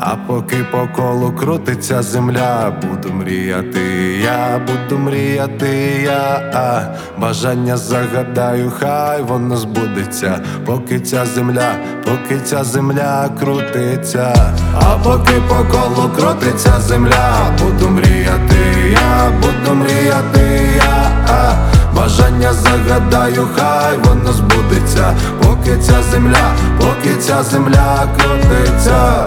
А поки по колу крутиться земля, буду мріяти, я буду мріяти, я. А бажання загадаю, хай воно збудеться, поки ця земля, поки ця земля крутиться, а поки по колу крутиться земля, буду мріяти, я буду мріяти, я. А бажання загадаю, хай воно збудеться, поки ця земля, поки ця земля крутиться.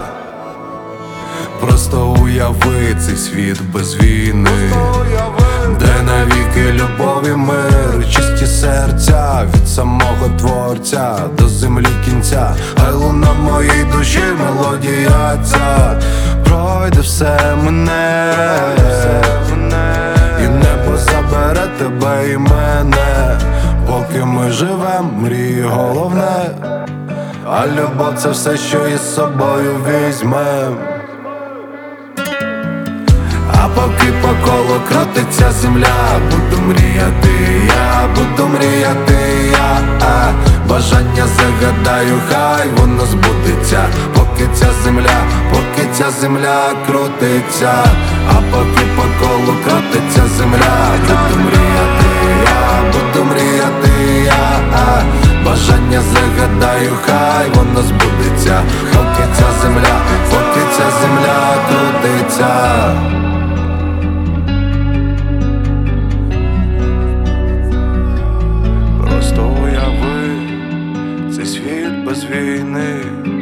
Просто уяви цей світ без війни, де навіки любов і мир, чисті серця від самого творця до землі кінця, хай луна моїй душі мелодія ця. Пройде все мене, і небо забере тебе і мене, поки ми живем, мрії головне, а любов це все, що із собою візьмем. А поки по колу крутиться земля, буду мріяти, я буду мріяти, я. А бажання загадаю, хай воно збудеться, поки ця земля, поки ця земля крутиться, а поки по колу крутиться земля, буду мріяти, я буду мріяти, я. А бажання загадаю, хай воно збудеться. me